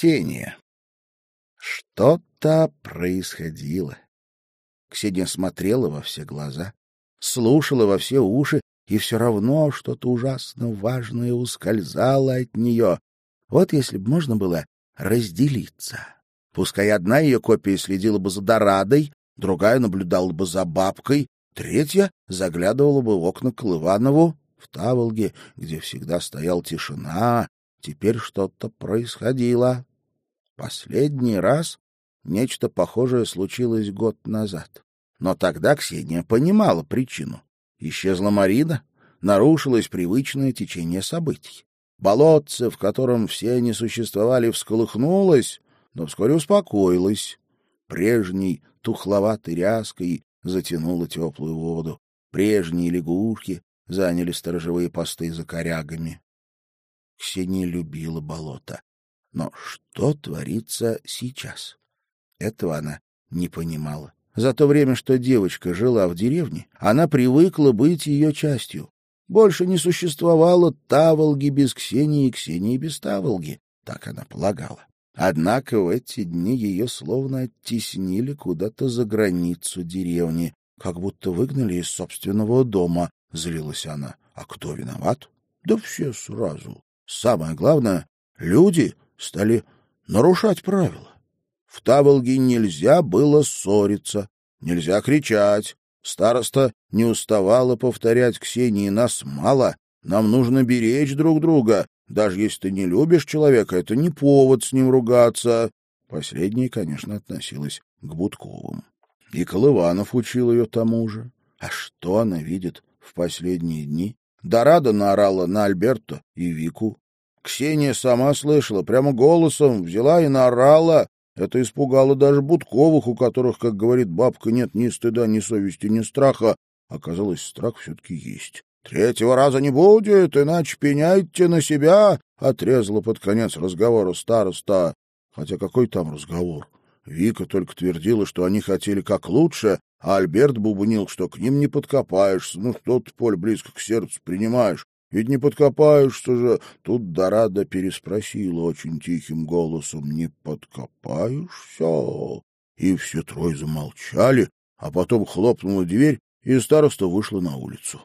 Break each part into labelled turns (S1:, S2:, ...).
S1: Ксения. Что-то происходило. Ксения смотрела во все глаза, слушала во все уши, и все равно что-то ужасно важное ускользало от нее. Вот если бы можно было разделиться. Пускай одна ее копия следила бы за Дорадой, другая наблюдала бы за бабкой, третья заглядывала бы в окна к Лыванову. В Таволге, где всегда стоял тишина, теперь что-то происходило. Последний раз нечто похожее случилось год назад. Но тогда Ксения понимала причину. Исчезла Марина, нарушилось привычное течение событий. Болотце, в котором все они существовали, всколыхнулось, но вскоре успокоилось. Прежней тухловатой ряской затянуло теплую воду. Прежние лягушки заняли сторожевые посты за корягами. Ксения любила болото. Но что творится сейчас? Этого она не понимала. За то время, что девочка жила в деревне, она привыкла быть ее частью. Больше не существовало Таволги без Ксении и Ксении без Таволги, так она полагала. Однако в эти дни ее словно оттеснили куда-то за границу деревни, как будто выгнали из собственного дома, — злилась она. А кто виноват? Да все сразу. Самое главное, люди стали нарушать правила. В Таволге нельзя было ссориться, нельзя кричать. Староста не уставала повторять Ксении, нас мало, нам нужно беречь друг друга. Даже если ты не любишь человека, это не повод с ним ругаться. Последнее, конечно, относилось к Будковым. И Колыванов учил ее тому же. А что она видит в последние дни? Дорада наорала на Альберта и Вику. Ксения сама слышала, прямо голосом взяла и наорала. Это испугало даже Будковых, у которых, как говорит бабка, нет ни стыда, ни совести, ни страха. Оказалось, страх все-таки есть. «Третьего раза не будет, иначе пеняйте на себя!» — отрезала под конец разговора староста. Хотя какой там разговор? Вика только твердила, что они хотели как лучше, а Альберт бубнил, что к ним не подкопаешься. Ну что ты, Поль, близко к сердцу принимаешь? Ведь не подкопаешься же. Тут Дорада переспросила очень тихим голосом. Не подкопаешься? И все трое замолчали, а потом хлопнула дверь, и староста вышла на улицу.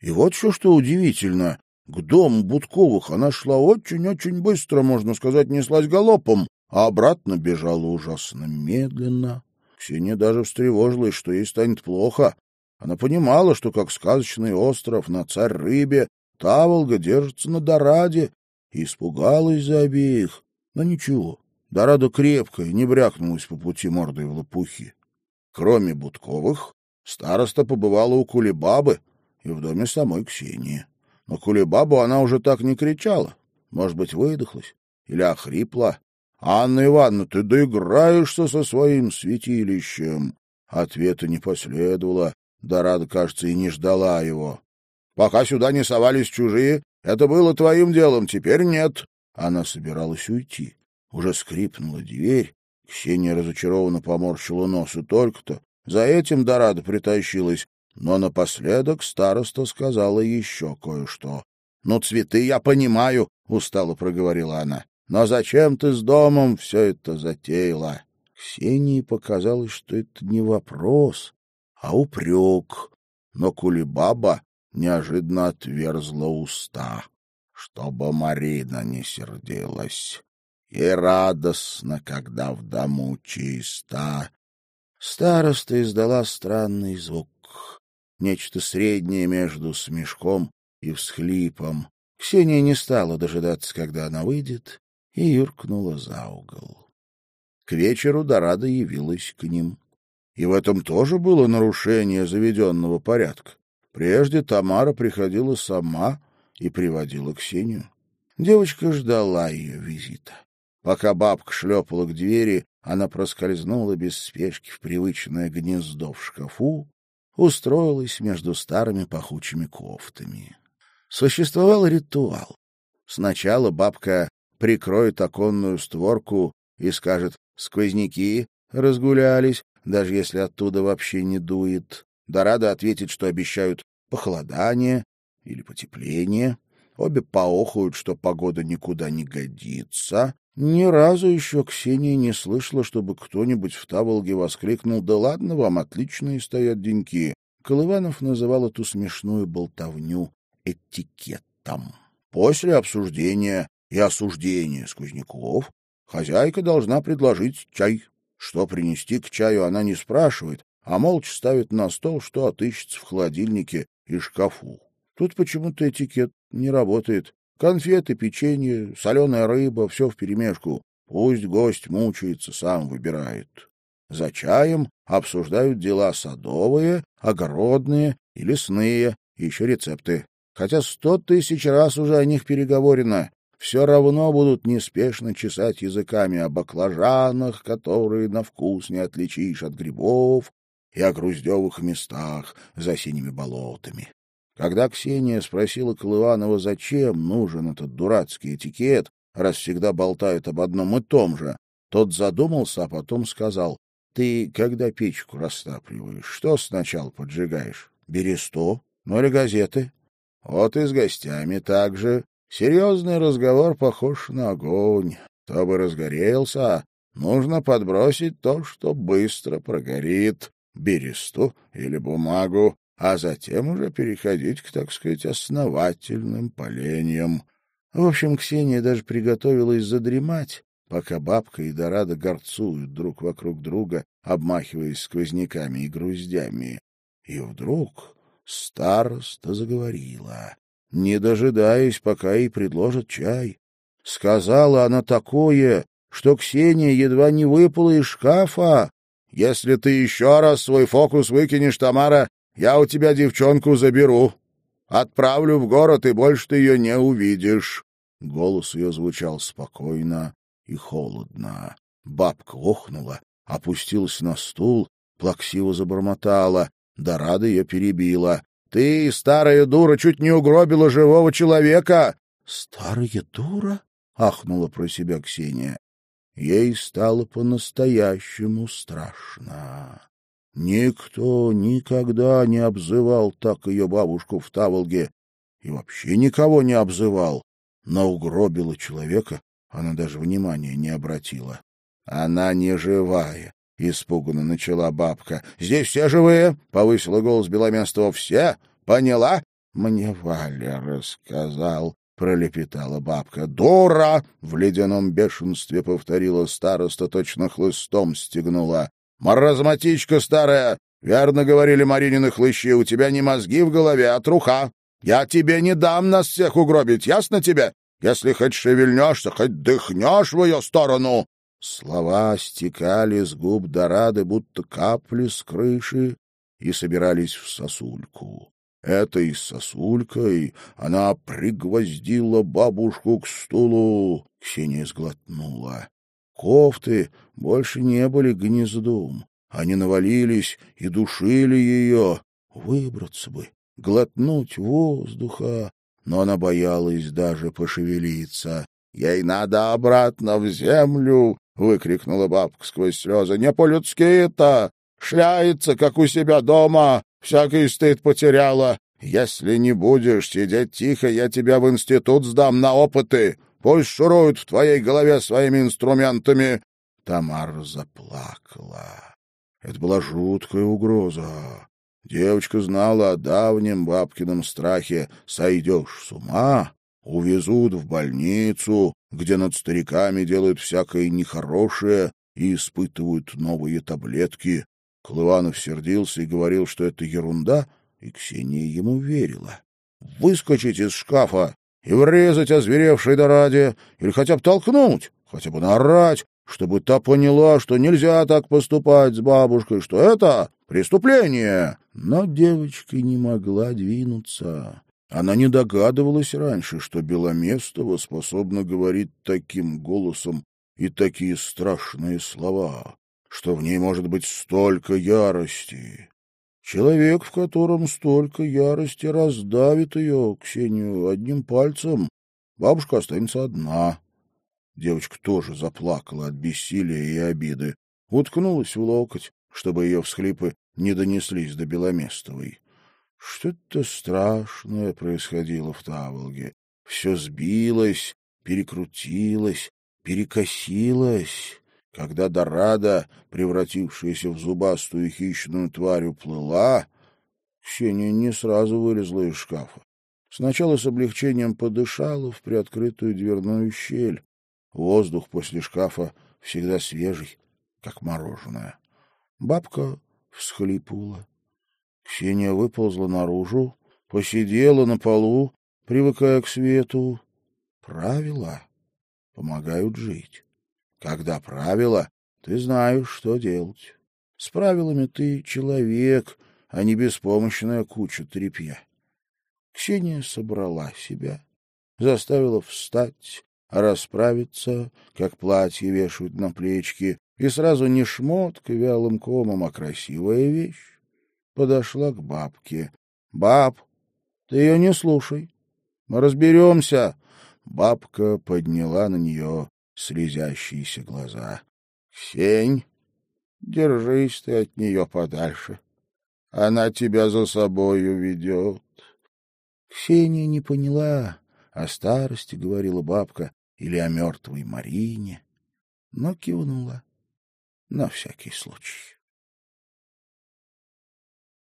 S1: И вот все, что удивительно. К дому Будковых она шла очень-очень быстро, можно сказать, неслась галопом, а обратно бежала ужасно медленно. Ксения даже встревожилась, что ей станет плохо. Она понимала, что как сказочный остров на царь-рыбе Таволга держится на Дораде, и испугалась за обеих. Но ничего, Дорадо крепкая, не брякнулась по пути мордой в лопухи. Кроме Будковых, староста побывала у Кулебабы и в доме самой Ксении. Но Кулебабу она уже так не кричала. Может быть, выдохлась или охрипла. «Анна Ивановна, ты доиграешься со своим святилищем!» Ответа не последовало. Дорада, кажется, и не ждала его. «Пока сюда не совались чужие, это было твоим делом, теперь нет». Она собиралась уйти. Уже скрипнула дверь. Ксения разочарованно поморщила нос, и только-то за этим Дорада притащилась. Но напоследок староста сказала еще кое-что. — Ну, цветы я понимаю, — устало проговорила она. — Но зачем ты с домом все это затеяла? Ксении показалось, что это не вопрос, а упрек. Но Кулебаба неожиданно отверзла уста, чтобы Марина не сердилась. И радостно, когда в дому чисто. Староста издала странный звук, нечто среднее между смешком и всхлипом. Ксения не стала дожидаться, когда она выйдет, и юркнула за угол. К вечеру Дорада явилась к ним. И в этом тоже было нарушение заведенного порядка. Прежде Тамара приходила сама и приводила Ксению. Девочка ждала ее визита. Пока бабка шлепала к двери, она проскользнула без спешки в привычное гнездо в шкафу, устроилась между старыми пахучими кофтами. Существовал ритуал. Сначала бабка прикроет оконную створку и скажет «сквозняки разгулялись», даже если оттуда вообще не дует. Дорада ответит, что обещают похолодание или потепление. обе поохают, что погода никуда не годится. Ни разу еще Ксения не слышала, чтобы кто-нибудь в Таволге воскликнул «Да ладно вам, отличные стоят деньки». Колыванов называл эту смешную болтовню этикетом. После обсуждения и осуждения сквозняков хозяйка должна предложить чай. Что принести к чаю она не спрашивает, а молча ставит на стол, что отыщется в холодильнике и шкафу. Тут почему-то этикет не работает. Конфеты, печенье, соленая рыба — все вперемешку. Пусть гость мучается, сам выбирает. За чаем обсуждают дела садовые, огородные и лесные, и еще рецепты. Хотя сто тысяч раз уже о них переговорено, все равно будут неспешно чесать языками о баклажанах, которые на вкус не отличишь от грибов, и о груздевых местах за синими болотами. Когда Ксения спросила Колыванова, зачем нужен этот дурацкий этикет, раз всегда болтают об одном и том же, тот задумался, а потом сказал, «Ты, когда печку растапливаешь, что сначала поджигаешь? Бересту? Ну или газеты?» «Вот и с гостями так же. Серьезный разговор похож на огонь. Чтобы разгорелся, нужно подбросить то, что быстро прогорит бересту или бумагу, а затем уже переходить к, так сказать, основательным поленьям. В общем, Ксения даже приготовилась задремать, пока бабка и Дорадо горцуют друг вокруг друга, обмахиваясь сквозняками и груздями. И вдруг староста заговорила, не дожидаясь, пока ей предложат чай. Сказала она такое, что Ксения едва не выпала из шкафа, если ты еще раз свой фокус выкинешь, Тамара, я у тебя девчонку заберу. Отправлю в город, и больше ты ее не увидишь. Голос ее звучал спокойно и холодно. Бабка охнула, опустилась на стул, плаксиво забормотала. Дорада ее перебила. — Ты, старая дура, чуть не угробила живого человека! — Старая дура? — ахнула про себя Ксения ей стало по-настоящему страшно. Никто никогда не обзывал так ее бабушку в Таволге и вообще никого не обзывал. Но угробила человека она даже внимания не обратила. — Она не живая, — испуганно начала бабка. — Здесь все живые, — повысила голос Беломестова. — Все? Поняла? — Мне Валя рассказал, пролепетала бабка. «Дура!» — в ледяном бешенстве повторила староста, точно хлыстом стегнула. «Маразматичка старая! Верно говорили Маринины хлыщи, у тебя не мозги в голове, а труха. Я тебе не дам нас всех угробить, ясно тебе? Если хоть шевельнешься, хоть дыхнешь в ее сторону!» Слова стекали с губ Дорады, будто капли с крыши, и собирались в сосульку. Этой сосулькой она пригвоздила бабушку к стулу. Ксения сглотнула. Кофты больше не были гнездом. Они навалились и душили ее. Выбраться бы, глотнуть воздуха. Но она боялась даже пошевелиться. — Ей надо обратно в землю! — выкрикнула бабка сквозь слезы. — Не по-людски это! Шляется, как у себя дома! Всякий стыд потеряла. Если не будешь сидеть тихо, я тебя в институт сдам на опыты. Пусть шуруют в твоей голове своими инструментами. Тамара заплакала. Это была жуткая угроза. Девочка знала о давнем бабкином страхе. Сойдешь с ума, увезут в больницу, где над стариками делают всякое нехорошее и испытывают новые таблетки. Клыванов сердился и говорил, что это ерунда, и Ксения ему верила. Выскочить из шкафа и врезать озверевшей Дораде, или хотя бы толкнуть, хотя бы наорать, чтобы та поняла, что нельзя так поступать с бабушкой, что это преступление. Но девочка не могла двинуться. Она не догадывалась раньше, что Беломестова способна говорить таким голосом и такие страшные слова что в ней может быть столько ярости. Человек, в котором столько ярости, раздавит ее, Ксению, одним пальцем. Бабушка останется одна. Девочка тоже заплакала от бессилия и обиды. Уткнулась в локоть, чтобы ее всхлипы не донеслись до Беломестовой. Что-то страшное происходило в Таволге. Все сбилось, перекрутилось, перекосилось. Когда Дорада, превратившаяся в зубастую хищную тварь, уплыла, Ксения не сразу вылезла из шкафа. Сначала с облегчением подышала в приоткрытую дверную щель. Воздух после шкафа всегда свежий, как мороженое. Бабка всхлипнула. Ксения выползла наружу, посидела на полу, привыкая к свету. Правила помогают жить. Когда правила, ты знаешь, что делать. С правилами ты человек, а не беспомощная куча тряпья. Ксения собрала себя, заставила встать, расправиться, как платье вешают на плечики, и сразу не шмотка вялым комом, а красивая вещь. Подошла к бабке. — Баб, ты ее не слушай. Мы разберемся. Бабка подняла на нее слезящиеся глаза. — Сень, держись ты от нее подальше. Она тебя за собой уведет. Ксения не поняла, о старости говорила бабка или о мертвой Марине, но кивнула на всякий случай.